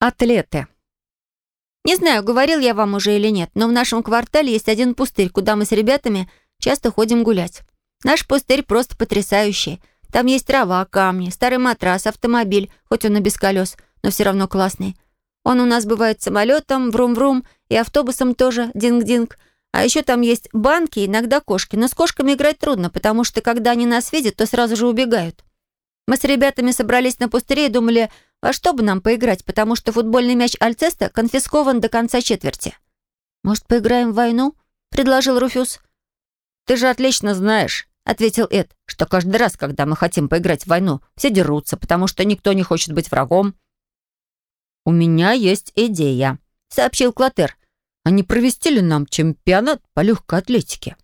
Атлеты. Не знаю, говорил я вам уже или нет, но в нашем квартале есть один пустырь, куда мы с ребятами часто ходим гулять. Наш пустырь просто потрясающий. Там есть трава, камни, старый матрас, автомобиль, хоть он и без колес, но все равно классный. Он у нас бывает самолетом, врум-врум, и автобусом тоже, динг-динг. А еще там есть банки, иногда кошки. Но с кошками играть трудно, потому что когда они нас видят, то сразу же убегают. Мы с ребятами собрались на пустыре и думали, во что бы нам поиграть, потому что футбольный мяч Альцеста конфискован до конца четверти. «Может, поиграем в войну?» — предложил Руфюз. «Ты же отлично знаешь», — ответил Эд, «что каждый раз, когда мы хотим поиграть в войну, все дерутся, потому что никто не хочет быть врагом». «У меня есть идея», — сообщил Клотер. «А не провести ли нам чемпионат по легкой атлетике?»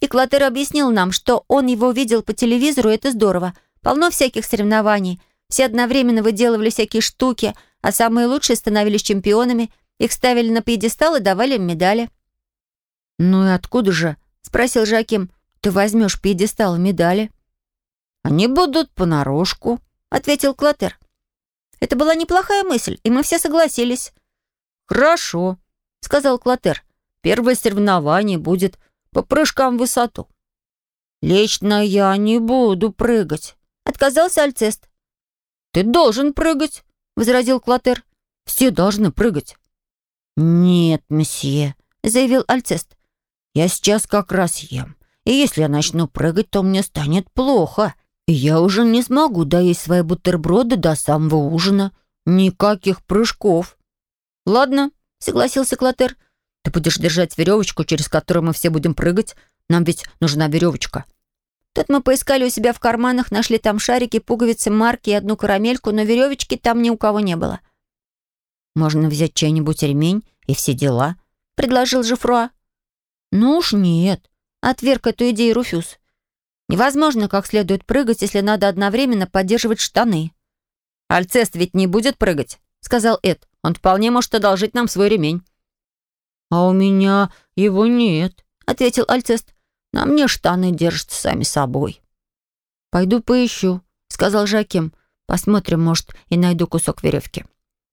И Клотер объяснил нам, что он его видел по телевизору, и это здорово. Полно всяких соревнований — все одновременно выделывали всякие штуки, а самые лучшие становились чемпионами. Их ставили на пьедестал и давали им медали. «Ну и откуда же?» — спросил Жаким. «Ты возьмешь пьедестал и медали?» «Они будут понарошку», — ответил Клотер. Это была неплохая мысль, и мы все согласились. «Хорошо», — сказал Клотер. «Первое соревнование будет по прыжкам в высоту». «Лично я не буду прыгать», — отказался Альцест. «Ты должен прыгать», — возразил Клотер. «Все должны прыгать». «Нет, месье», — заявил Альцест. «Я сейчас как раз ем, и если я начну прыгать, то мне станет плохо, и я уже не смогу доесть свои бутерброды до самого ужина. Никаких прыжков». «Ладно», — согласился Клотер. «Ты будешь держать веревочку, через которую мы все будем прыгать. Нам ведь нужна веревочка». Тут мы поискали у себя в карманах, нашли там шарики, пуговицы, марки и одну карамельку, но веревочки там ни у кого не было. «Можно взять чей-нибудь ремень и все дела», — предложил Жифруа. «Ну уж нет», — отверг эту идею Руфюз. «Невозможно как следует прыгать, если надо одновременно поддерживать штаны». «Альцест ведь не будет прыгать», — сказал Эд. «Он вполне может одолжить нам свой ремень». «А у меня его нет», — ответил Альцест. На мне штаны держатся сами собой». «Пойду поищу», — сказал Жаким. «Посмотрим, может, и найду кусок веревки».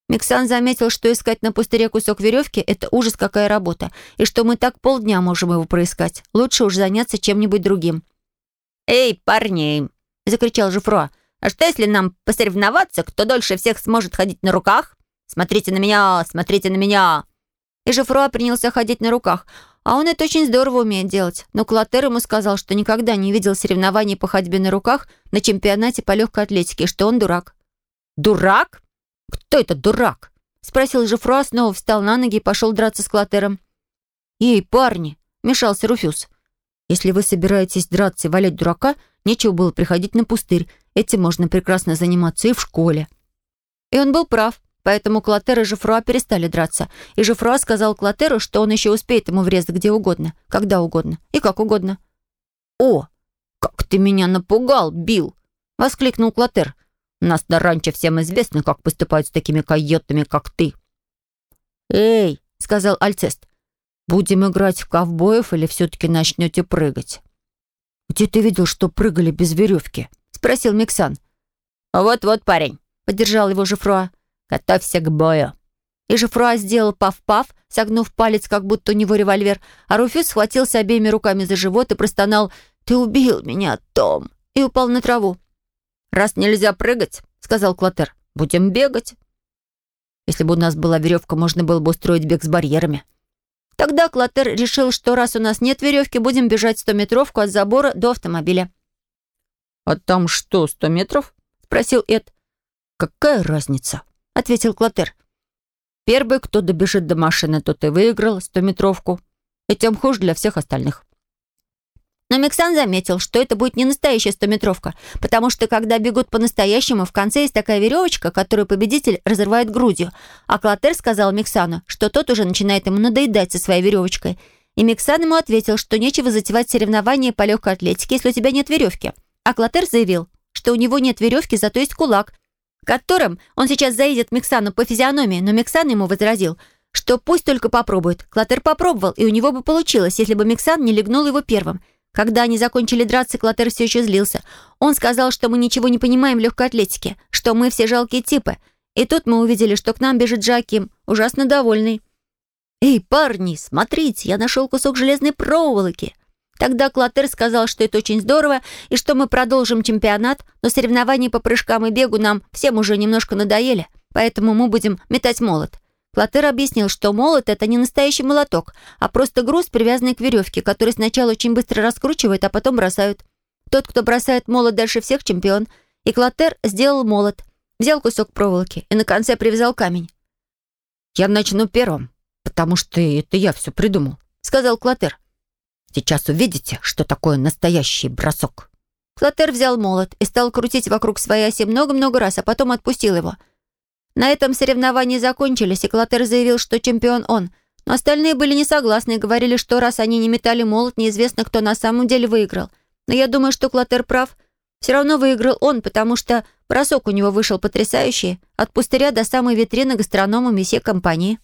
Миксан заметил, что искать на пустыре кусок веревки — это ужас какая работа, и что мы так полдня можем его проискать. Лучше уж заняться чем-нибудь другим. «Эй, парни!» — закричал Жифро. «А что, если нам посоревноваться, кто дольше всех сможет ходить на руках? Смотрите на меня, смотрите на меня!» И Жифро принялся ходить на руках — а он это очень здорово умеет делать. Но Клотер ему сказал, что никогда не видел соревнований по ходьбе на руках на чемпионате по легкой атлетике, что он дурак. «Дурак? Кто это дурак?» Спросил Жифруа, снова встал на ноги и пошел драться с Клотером. «Эй, парни!» — мешался Руфюз. «Если вы собираетесь драться и валять дурака, нечего было приходить на пустырь. Этим можно прекрасно заниматься и в школе». И он был прав. Поэтому Клотер и Жифруа перестали драться. И Жифруа сказал Клотеру, что он еще успеет ему врезать где угодно, когда угодно и как угодно. «О, как ты меня напугал, Билл!» — воскликнул Клотер. «У нас на ранчо всем известно, как поступают с такими койотами, как ты». «Эй!» — сказал Альцест. «Будем играть в ковбоев или все-таки начнете прыгать?» «Где ты видел, что прыгали без веревки?» — спросил Миксан. «Вот-вот, парень», — поддержал его Жифруа. Готовься к бою». И Жифруа сделал пав-пав, согнув палец, как будто у него револьвер, а Руфюз схватился обеими руками за живот и простонал «Ты убил меня, Том!» и упал на траву. «Раз нельзя прыгать», — сказал Клотер, — «будем бегать». Если бы у нас была веревка, можно было бы устроить бег с барьерами. Тогда Клотер решил, что раз у нас нет веревки, будем бежать стометровку от забора до автомобиля. «А там что, сто метров?» — спросил Эд. «Какая разница?» — ответил Клотер. «Первый, кто добежит до машины, тот и выиграл стометровку. И тем хуже для всех остальных». Но Миксан заметил, что это будет не настоящая стометровка, потому что, когда бегут по-настоящему, в конце есть такая веревочка, которую победитель разрывает грудью. А Клотер сказал Миксану, что тот уже начинает ему надоедать со своей веревочкой. И Миксан ему ответил, что нечего затевать соревнования по легкой атлетике, если у тебя нет веревки. А Клотер заявил, что у него нет веревки, зато есть кулак, которым он сейчас заедет Миксану по физиономии, но Миксан ему возразил, что пусть только попробует. Клотер попробовал, и у него бы получилось, если бы Миксан не легнул его первым. Когда они закончили драться, Клотер все еще злился. Он сказал, что мы ничего не понимаем в легкой атлетике, что мы все жалкие типы, И тут мы увидели, что к нам бежит Джаким, ужасно довольный. «Эй, парни, смотрите, я нашел кусок железной проволоки!» Тогда Клотер сказал, что это очень здорово и что мы продолжим чемпионат, но соревнования по прыжкам и бегу нам всем уже немножко надоели, поэтому мы будем метать молот. Клотер объяснил, что молот — это не настоящий молоток, а просто груз, привязанный к веревке, который сначала очень быстро раскручивают, а потом бросают. Тот, кто бросает молот дальше всех, чемпион. И Клотер сделал молот, взял кусок проволоки и на конце привязал камень. «Я начну первым, потому что это я все придумал», — сказал Клотер. Сейчас увидите, что такое настоящий бросок». Клотер взял молот и стал крутить вокруг своей оси много-много раз, а потом отпустил его. На этом соревнования закончились, и Клотер заявил, что чемпион он. Но остальные были не согласны и говорили, что раз они не метали молот, неизвестно, кто на самом деле выиграл. Но я думаю, что Клотер прав. Все равно выиграл он, потому что бросок у него вышел потрясающий, от пустыря до самой витрины гастронома месье компании.